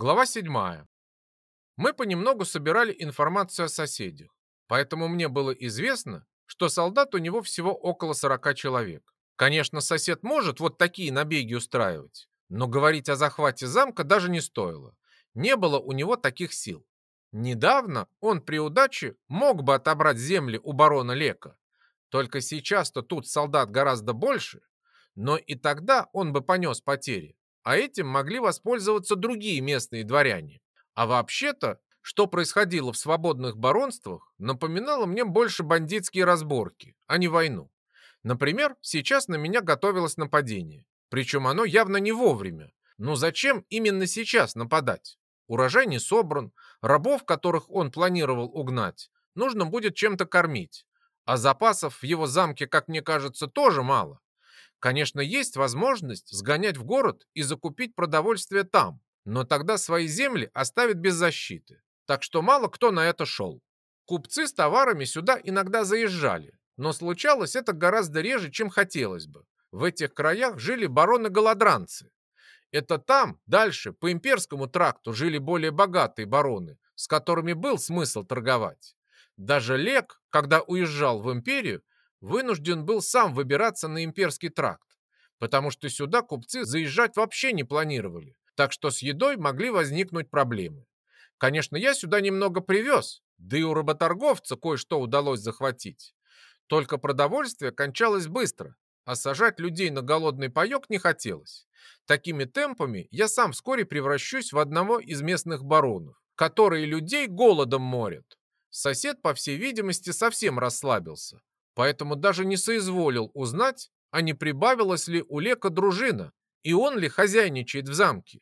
Глава 7. Мы понемногу собирали информацию о соседях, поэтому мне было известно, что солдат у него всего около 40 человек. Конечно, сосед может вот такие набеги устраивать, но говорить о захвате замка даже не стоило. Не было у него таких сил. Недавно он при удаче мог бы отобрать земли у барона Лека. Только сейчас-то тут солдат гораздо больше, но и тогда он бы понес потери а этим могли воспользоваться другие местные дворяне. А вообще-то, что происходило в свободных баронствах, напоминало мне больше бандитские разборки, а не войну. Например, сейчас на меня готовилось нападение. Причем оно явно не вовремя. Но зачем именно сейчас нападать? Урожай не собран, рабов, которых он планировал угнать, нужно будет чем-то кормить. А запасов в его замке, как мне кажется, тоже мало. Конечно, есть возможность сгонять в город и закупить продовольствие там, но тогда свои земли оставят без защиты. Так что мало кто на это шел. Купцы с товарами сюда иногда заезжали, но случалось это гораздо реже, чем хотелось бы. В этих краях жили бароны-голодранцы. Это там, дальше, по имперскому тракту жили более богатые бароны, с которыми был смысл торговать. Даже Лек, когда уезжал в империю, вынужден был сам выбираться на имперский тракт, потому что сюда купцы заезжать вообще не планировали, так что с едой могли возникнуть проблемы. Конечно, я сюда немного привез, да и у работорговца кое-что удалось захватить. Только продовольствие кончалось быстро, а сажать людей на голодный паек не хотелось. Такими темпами я сам вскоре превращусь в одного из местных баронов, которые людей голодом морят. Сосед, по всей видимости, совсем расслабился, поэтому даже не соизволил узнать, а не прибавилась ли у Лека дружина, и он ли хозяйничает в замке.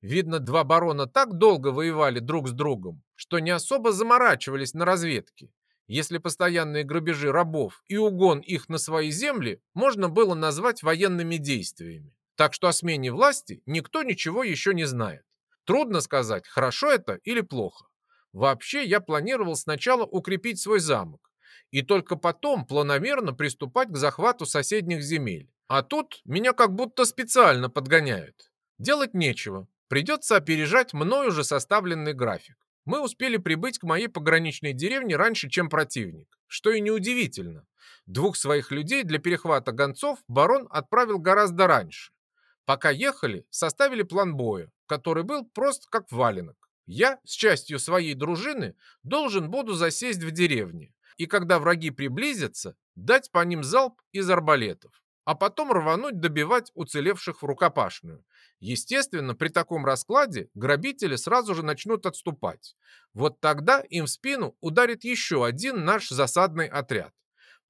Видно, два барона так долго воевали друг с другом, что не особо заморачивались на разведке. Если постоянные грабежи рабов и угон их на свои земли можно было назвать военными действиями. Так что о смене власти никто ничего еще не знает. Трудно сказать, хорошо это или плохо. Вообще, я планировал сначала укрепить свой замок, и только потом планомерно приступать к захвату соседних земель. А тут меня как будто специально подгоняют. Делать нечего, придется опережать мною уже составленный график. Мы успели прибыть к моей пограничной деревне раньше, чем противник, что и неудивительно. Двух своих людей для перехвата гонцов барон отправил гораздо раньше. Пока ехали, составили план боя, который был прост как валенок. Я с частью своей дружины должен буду засесть в деревне, и когда враги приблизятся, дать по ним залп из арбалетов, а потом рвануть добивать уцелевших в рукопашную. Естественно, при таком раскладе грабители сразу же начнут отступать. Вот тогда им в спину ударит еще один наш засадный отряд.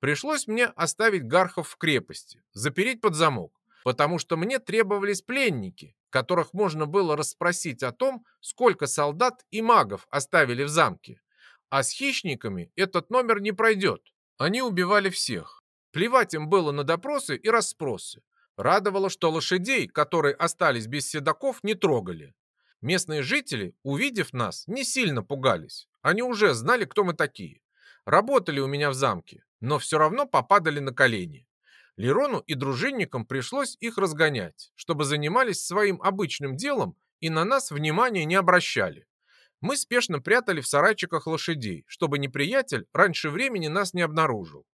Пришлось мне оставить гархов в крепости, запереть под замок, потому что мне требовались пленники, которых можно было расспросить о том, сколько солдат и магов оставили в замке. А с хищниками этот номер не пройдет. Они убивали всех. Плевать им было на допросы и расспросы. Радовало, что лошадей, которые остались без седаков, не трогали. Местные жители, увидев нас, не сильно пугались. Они уже знали, кто мы такие. Работали у меня в замке, но все равно попадали на колени. Лерону и дружинникам пришлось их разгонять, чтобы занимались своим обычным делом и на нас внимания не обращали. Мы спешно прятали в сарайчиках лошадей, чтобы неприятель раньше времени нас не обнаружил.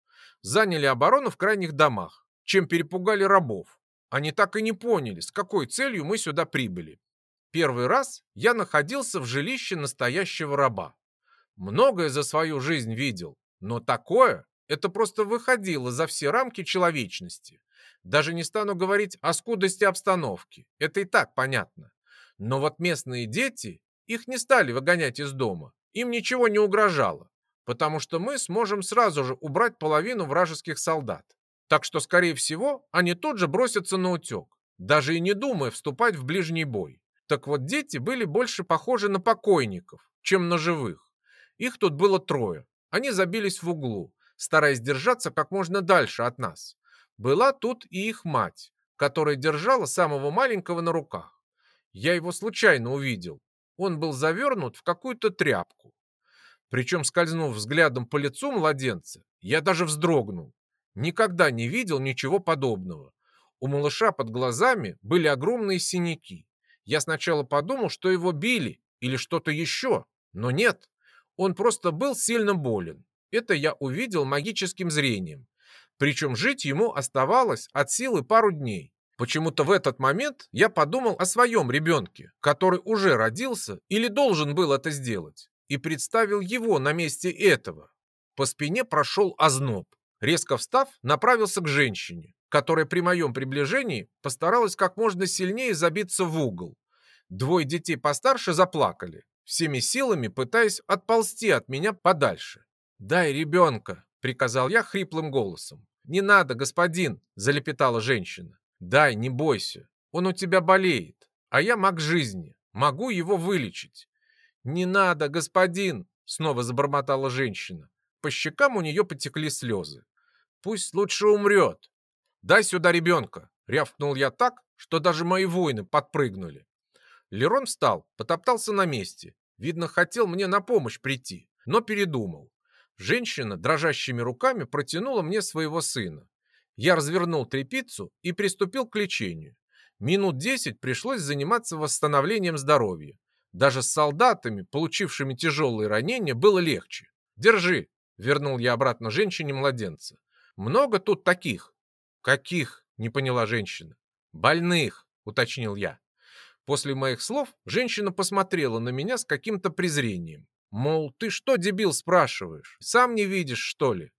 Заняли оборону в крайних домах, чем перепугали рабов. Они так и не поняли, с какой целью мы сюда прибыли. Первый раз я находился в жилище настоящего раба. Многое за свою жизнь видел, но такое это просто выходило за все рамки человечности. Даже не стану говорить о скудости обстановки, это и так понятно. Но вот местные дети их не стали выгонять из дома. Им ничего не угрожало, потому что мы сможем сразу же убрать половину вражеских солдат. Так что, скорее всего, они тут же бросятся на утек, даже и не думая вступать в ближний бой. Так вот, дети были больше похожи на покойников, чем на живых. Их тут было трое. Они забились в углу, стараясь держаться как можно дальше от нас. Была тут и их мать, которая держала самого маленького на руках. Я его случайно увидел, он был завернут в какую-то тряпку. Причем, скользнув взглядом по лицу младенца, я даже вздрогнул. Никогда не видел ничего подобного. У малыша под глазами были огромные синяки. Я сначала подумал, что его били или что-то еще, но нет. Он просто был сильно болен. Это я увидел магическим зрением. Причем жить ему оставалось от силы пару дней. Почему-то в этот момент я подумал о своем ребенке, который уже родился или должен был это сделать, и представил его на месте этого. По спине прошел озноб. Резко встав, направился к женщине, которая при моем приближении постаралась как можно сильнее забиться в угол. Двое детей постарше заплакали, всеми силами пытаясь отползти от меня подальше. «Дай ребенка», — приказал я хриплым голосом. «Не надо, господин», — залепетала женщина. «Дай, не бойся. Он у тебя болеет, а я маг жизни. Могу его вылечить». «Не надо, господин», — снова забормотала женщина. По щекам у нее потекли слезы. «Пусть лучше умрет». «Дай сюда ребенка», — рявкнул я так, что даже мои воины подпрыгнули. Лерон встал, потоптался на месте. Видно, хотел мне на помощь прийти, но передумал. Женщина дрожащими руками протянула мне своего сына. Я развернул трепицу и приступил к лечению. Минут десять пришлось заниматься восстановлением здоровья. Даже с солдатами, получившими тяжелые ранения, было легче. «Держи», — вернул я обратно женщине младенца. «Много тут таких?» «Каких?» — не поняла женщина. «Больных», — уточнил я. После моих слов женщина посмотрела на меня с каким-то презрением. Мол, ты что, дебил, спрашиваешь? Сам не видишь, что ли?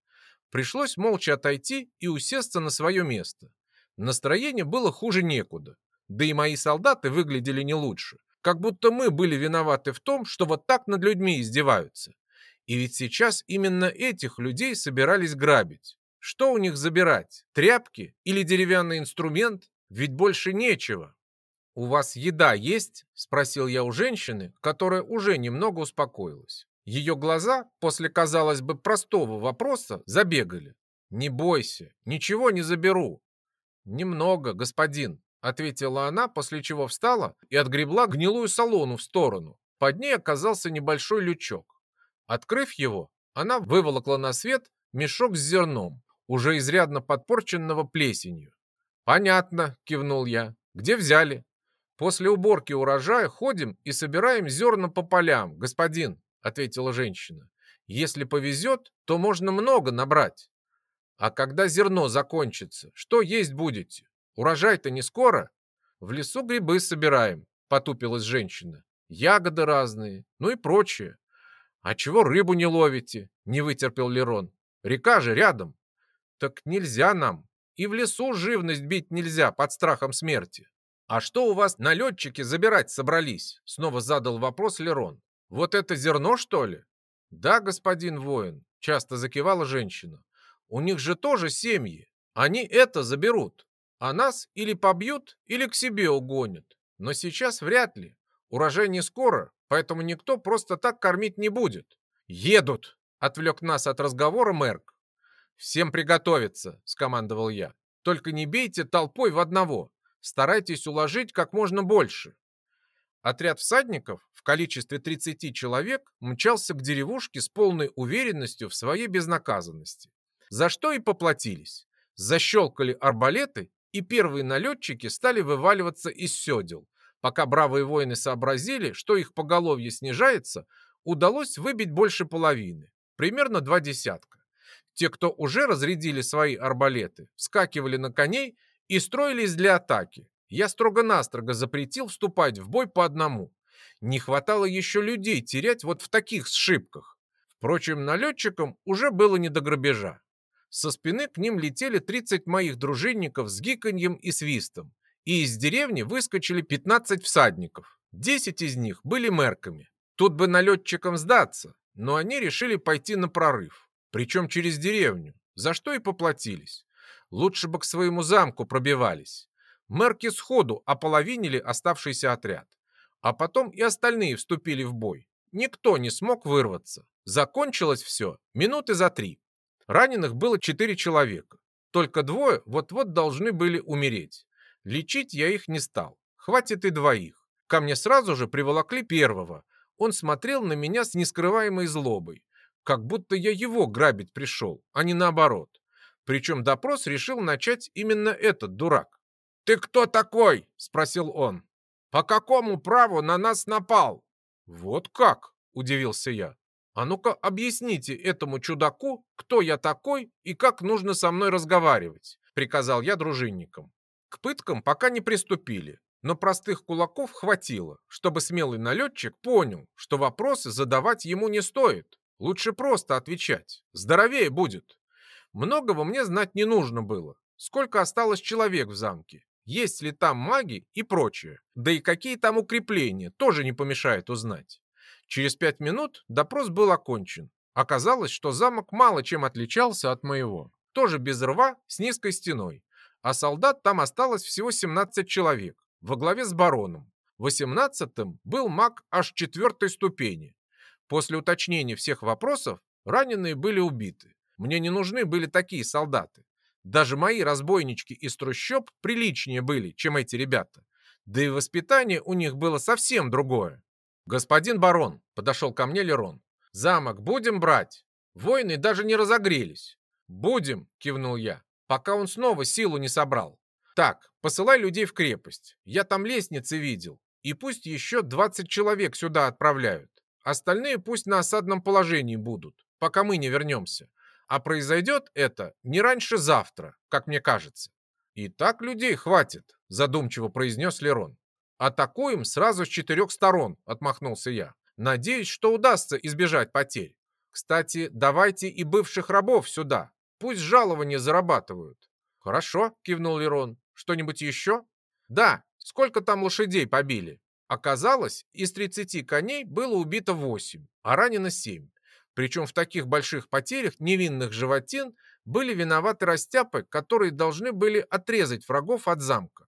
Пришлось молча отойти и усесться на свое место. Настроение было хуже некуда. Да и мои солдаты выглядели не лучше. Как будто мы были виноваты в том, что вот так над людьми издеваются. И ведь сейчас именно этих людей собирались грабить. Что у них забирать? Тряпки или деревянный инструмент? Ведь больше нечего. «У вас еда есть?» – спросил я у женщины, которая уже немного успокоилась. Ее глаза после, казалось бы, простого вопроса забегали. «Не бойся, ничего не заберу». «Немного, господин», — ответила она, после чего встала и отгребла гнилую солону в сторону. Под ней оказался небольшой лючок. Открыв его, она выволокла на свет мешок с зерном, уже изрядно подпорченного плесенью. «Понятно», — кивнул я. «Где взяли?» «После уборки урожая ходим и собираем зерна по полям, господин», — ответила женщина. «Если повезет, то можно много набрать. А когда зерно закончится, что есть будете? Урожай-то не скоро. В лесу грибы собираем», — потупилась женщина. «Ягоды разные, ну и прочее». «А чего рыбу не ловите?» — не вытерпел Лерон. «Река же рядом». «Так нельзя нам. И в лесу живность бить нельзя под страхом смерти». «А что у вас налетчики забирать собрались?» Снова задал вопрос Лерон. «Вот это зерно, что ли?» «Да, господин воин», — часто закивала женщина. «У них же тоже семьи. Они это заберут. А нас или побьют, или к себе угонят. Но сейчас вряд ли. Урожай не скоро, поэтому никто просто так кормить не будет». «Едут!» — отвлек нас от разговора Мерк. «Всем приготовиться», — скомандовал я. «Только не бейте толпой в одного. Старайтесь уложить как можно больше. Отряд всадников в количестве 30 человек мчался к деревушке с полной уверенностью в своей безнаказанности. За что и поплатились. Защелкали арбалеты, и первые налетчики стали вываливаться из седел. Пока бравые воины сообразили, что их поголовье снижается, удалось выбить больше половины, примерно два десятка. Те, кто уже разрядили свои арбалеты, вскакивали на коней и строились для атаки. Я строго-настрого запретил вступать в бой по одному. Не хватало еще людей терять вот в таких сшибках. Впрочем, налетчикам уже было не до грабежа. Со спины к ним летели 30 моих дружинников с гиканьем и свистом, и из деревни выскочили 15 всадников. 10 из них были мерками. Тут бы налетчикам сдаться, но они решили пойти на прорыв, причем через деревню, за что и поплатились. Лучше бы к своему замку пробивались. Мерки сходу ополовинили оставшийся отряд. А потом и остальные вступили в бой. Никто не смог вырваться. Закончилось все минуты за три. Раненых было четыре человека. Только двое вот-вот должны были умереть. Лечить я их не стал. Хватит и двоих. Ко мне сразу же приволокли первого. Он смотрел на меня с нескрываемой злобой. Как будто я его грабить пришел, а не наоборот. Причем допрос решил начать именно этот дурак. «Ты кто такой?» – спросил он. По какому праву на нас напал? Вот как? Удивился я. А ну-ка объясните этому чудаку, кто я такой и как нужно со мной разговаривать, приказал я дружинникам. К пыткам пока не приступили, но простых кулаков хватило, чтобы смелый налетчик понял, что вопросы задавать ему не стоит. Лучше просто отвечать. Здоровее будет. Многого мне знать не нужно было. Сколько осталось человек в замке? Есть ли там маги и прочее? Да и какие там укрепления, тоже не помешает узнать. Через пять минут допрос был окончен. Оказалось, что замок мало чем отличался от моего. Тоже без рва, с низкой стеной. А солдат там осталось всего 17 человек, во главе с бароном. Восемнадцатым был маг аж четвертой ступени. После уточнения всех вопросов раненые были убиты. Мне не нужны были такие солдаты. Даже мои разбойнички из трущоб приличнее были, чем эти ребята. Да и воспитание у них было совсем другое. «Господин барон», — подошел ко мне Лерон, — «замок будем брать?» Воины даже не разогрелись. «Будем», — кивнул я, пока он снова силу не собрал. «Так, посылай людей в крепость. Я там лестницы видел. И пусть еще 20 человек сюда отправляют. Остальные пусть на осадном положении будут, пока мы не вернемся. А произойдет это не раньше завтра, как мне кажется. И так людей хватит, задумчиво произнес Лерон. Атакуем сразу с четырех сторон, отмахнулся я. Надеюсь, что удастся избежать потерь. Кстати, давайте и бывших рабов сюда. Пусть жалования зарабатывают. Хорошо, кивнул Лерон. Что-нибудь еще? Да, сколько там лошадей побили? Оказалось, из 30 коней было убито 8, а ранено 7. Причем в таких больших потерях невинных животин были виноваты растяпы, которые должны были отрезать врагов от замка.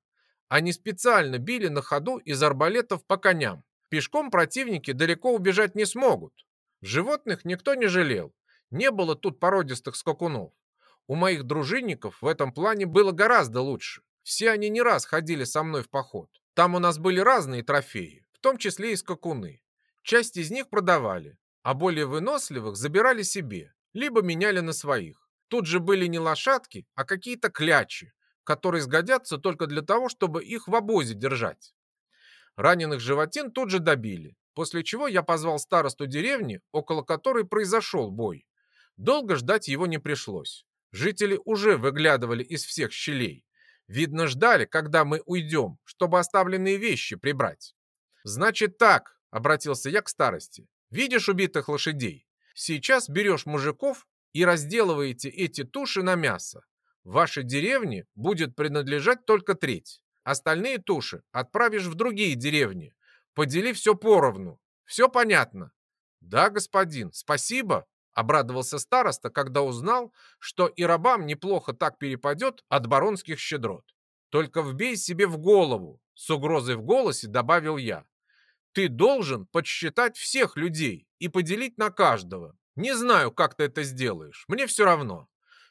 Они специально били на ходу из арбалетов по коням. Пешком противники далеко убежать не смогут. Животных никто не жалел. Не было тут породистых скакунов. У моих дружинников в этом плане было гораздо лучше. Все они не раз ходили со мной в поход. Там у нас были разные трофеи, в том числе и скакуны. Часть из них продавали, а более выносливых забирали себе, либо меняли на своих. Тут же были не лошадки, а какие-то клячи, которые сгодятся только для того, чтобы их в обозе держать. Раненых животин тут же добили, после чего я позвал старосту деревни, около которой произошел бой. Долго ждать его не пришлось. Жители уже выглядывали из всех щелей. Видно, ждали, когда мы уйдем, чтобы оставленные вещи прибрать. «Значит так», — обратился я к старости, Видишь убитых лошадей? Сейчас берешь мужиков и разделываете эти туши на мясо. Вашей деревне будет принадлежать только треть. Остальные туши отправишь в другие деревни. Подели все поровну. Все понятно? Да, господин, спасибо, обрадовался староста, когда узнал, что и рабам неплохо так перепадет от баронских щедрот. Только вбей себе в голову, с угрозой в голосе добавил я. Ты должен подсчитать всех людей и поделить на каждого. Не знаю, как ты это сделаешь, мне все равно.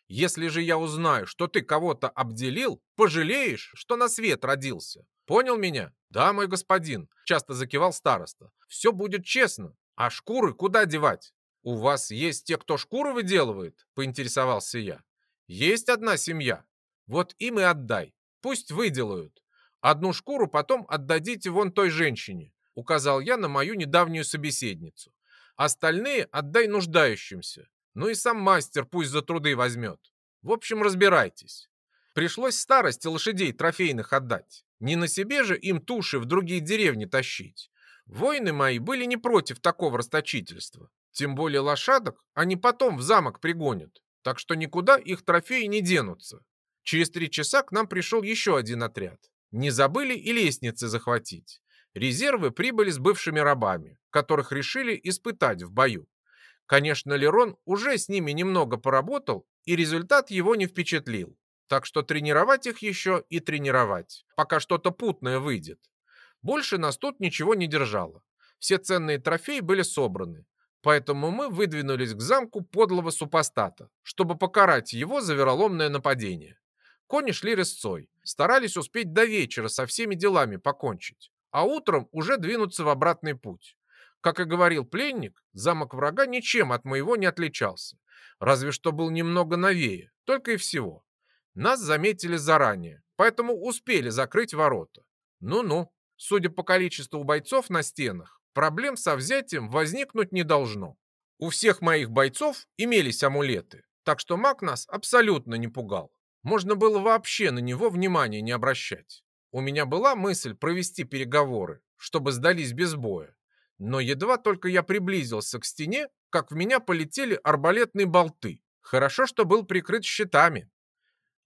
Если же я узнаю, что ты кого-то обделил, пожалеешь, что на свет родился. Понял меня? Да, мой господин, часто закивал староста. Все будет честно. А шкуры куда девать? У вас есть те, кто шкуры выделывает? Поинтересовался я. Есть одна семья. Вот им и отдай. Пусть выделают. Одну шкуру потом отдадите вон той женщине указал я на мою недавнюю собеседницу. Остальные отдай нуждающимся. Ну и сам мастер пусть за труды возьмет. В общем, разбирайтесь. Пришлось старости лошадей трофейных отдать. Не на себе же им туши в другие деревни тащить. Воины мои были не против такого расточительства. Тем более лошадок они потом в замок пригонят. Так что никуда их трофеи не денутся. Через три часа к нам пришел еще один отряд. Не забыли и лестницы захватить. Резервы прибыли с бывшими рабами, которых решили испытать в бою. Конечно, Лерон уже с ними немного поработал, и результат его не впечатлил. Так что тренировать их еще и тренировать, пока что-то путное выйдет. Больше нас тут ничего не держало. Все ценные трофеи были собраны, поэтому мы выдвинулись к замку подлого супостата, чтобы покарать его за вероломное нападение. Кони шли рысцой, старались успеть до вечера со всеми делами покончить а утром уже двинуться в обратный путь. Как и говорил пленник, замок врага ничем от моего не отличался, разве что был немного новее, только и всего. Нас заметили заранее, поэтому успели закрыть ворота. Ну-ну, судя по количеству бойцов на стенах, проблем со взятием возникнуть не должно. У всех моих бойцов имелись амулеты, так что маг нас абсолютно не пугал. Можно было вообще на него внимания не обращать. У меня была мысль провести переговоры, чтобы сдались без боя. Но едва только я приблизился к стене, как в меня полетели арбалетные болты. Хорошо, что был прикрыт щитами.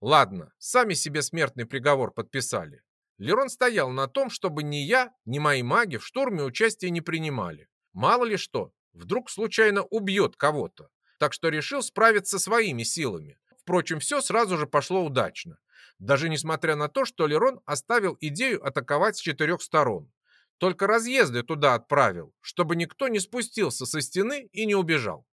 Ладно, сами себе смертный приговор подписали. Лерон стоял на том, чтобы ни я, ни мои маги в штурме участия не принимали. Мало ли что, вдруг случайно убьет кого-то. Так что решил справиться своими силами. Впрочем, все сразу же пошло удачно. Даже несмотря на то, что Лерон оставил идею атаковать с четырех сторон. Только разъезды туда отправил, чтобы никто не спустился со стены и не убежал.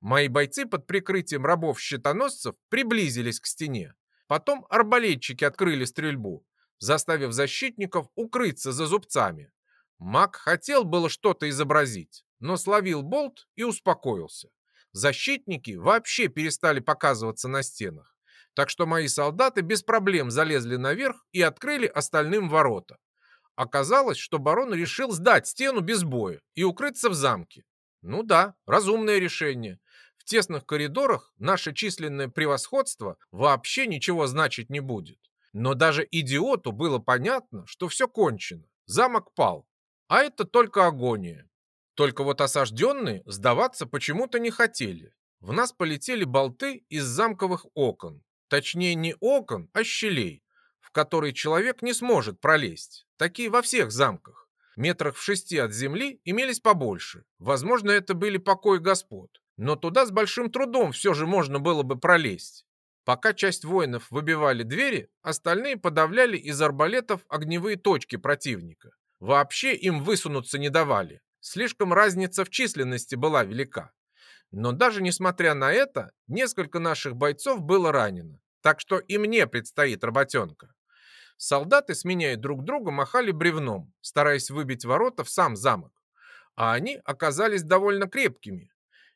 Мои бойцы под прикрытием рабов-щитоносцев приблизились к стене. Потом арбалетчики открыли стрельбу, заставив защитников укрыться за зубцами. Маг хотел было что-то изобразить, но словил болт и успокоился. Защитники вообще перестали показываться на стенах, так что мои солдаты без проблем залезли наверх и открыли остальным ворота. Оказалось, что барон решил сдать стену без боя и укрыться в замке. Ну да, разумное решение. В тесных коридорах наше численное превосходство вообще ничего значить не будет. Но даже идиоту было понятно, что все кончено. Замок пал. А это только агония. Только вот осажденные сдаваться почему-то не хотели. В нас полетели болты из замковых окон. Точнее, не окон, а щелей, в которые человек не сможет пролезть. Такие во всех замках. Метрах в шести от земли имелись побольше. Возможно, это были покои господ. Но туда с большим трудом все же можно было бы пролезть. Пока часть воинов выбивали двери, остальные подавляли из арбалетов огневые точки противника. Вообще им высунуться не давали. Слишком разница в численности была велика. Но даже несмотря на это, несколько наших бойцов было ранено. Так что и мне предстоит работенка. Солдаты, сменяя друг друга, махали бревном, стараясь выбить ворота в сам замок. А они оказались довольно крепкими.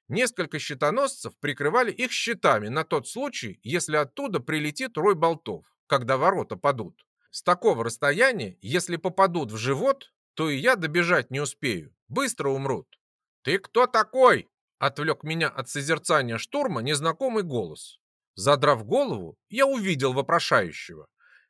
Несколько щитоносцев прикрывали их щитами на тот случай, если оттуда прилетит рой болтов, когда ворота падут. С такого расстояния, если попадут в живот, то и я добежать не успею. Быстро умрут. «Ты кто такой?» — отвлек меня от созерцания штурма незнакомый голос. Задрав голову, я увидел вопрошающего.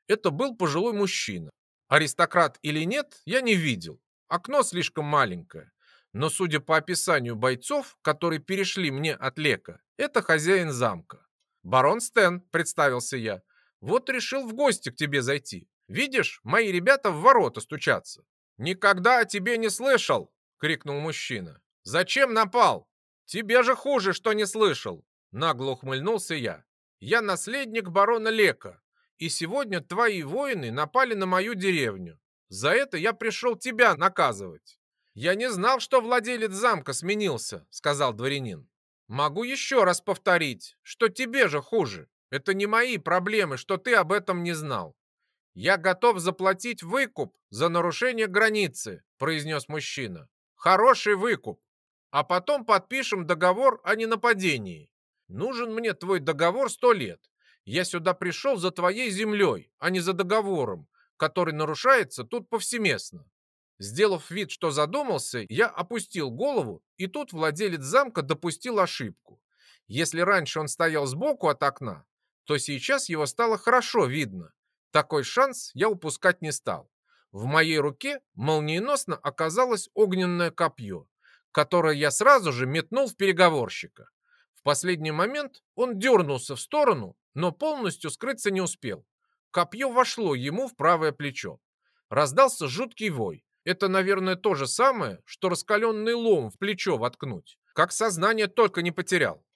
Это был пожилой мужчина. Аристократ или нет, я не видел. Окно слишком маленькое. Но судя по описанию бойцов, которые перешли мне от Лека, это хозяин замка. «Барон Стен», — представился я, — «вот решил в гости к тебе зайти. Видишь, мои ребята в ворота стучатся». «Никогда о тебе не слышал!» — крикнул мужчина. «Зачем напал? Тебе же хуже, что не слышал!» Нагло ухмыльнулся я. «Я наследник барона Лека, и сегодня твои воины напали на мою деревню. За это я пришел тебя наказывать». «Я не знал, что владелец замка сменился», — сказал дворянин. «Могу еще раз повторить, что тебе же хуже. Это не мои проблемы, что ты об этом не знал. «Я готов заплатить выкуп за нарушение границы», – произнес мужчина. «Хороший выкуп. А потом подпишем договор о ненападении. Нужен мне твой договор сто лет. Я сюда пришел за твоей землей, а не за договором, который нарушается тут повсеместно». Сделав вид, что задумался, я опустил голову, и тут владелец замка допустил ошибку. Если раньше он стоял сбоку от окна, то сейчас его стало хорошо видно, такой шанс я упускать не стал. В моей руке молниеносно оказалось огненное копье, которое я сразу же метнул в переговорщика. Последний момент он дернулся в сторону, но полностью скрыться не успел. Копье вошло ему в правое плечо. Раздался жуткий вой. Это, наверное, то же самое, что раскаленный лом в плечо воткнуть. Как сознание только не потерял.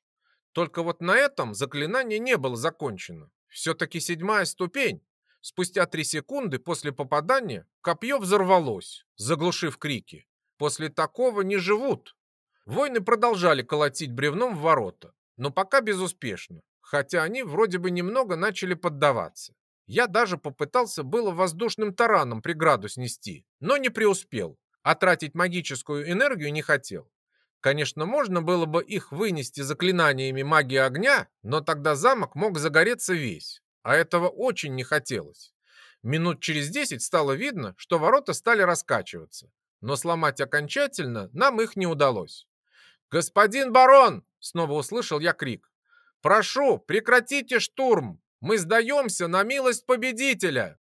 Только вот на этом заклинание не было закончено. Все-таки седьмая ступень, Спустя три секунды после попадания копье взорвалось, заглушив крики. После такого не живут. Воины продолжали колотить бревном в ворота, но пока безуспешно, хотя они вроде бы немного начали поддаваться. Я даже попытался было воздушным тараном преграду снести, но не преуспел, а тратить магическую энергию не хотел. Конечно, можно было бы их вынести заклинаниями магии огня, но тогда замок мог загореться весь а этого очень не хотелось. Минут через десять стало видно, что ворота стали раскачиваться, но сломать окончательно нам их не удалось. «Господин барон!» — снова услышал я крик. «Прошу, прекратите штурм! Мы сдаемся на милость победителя!»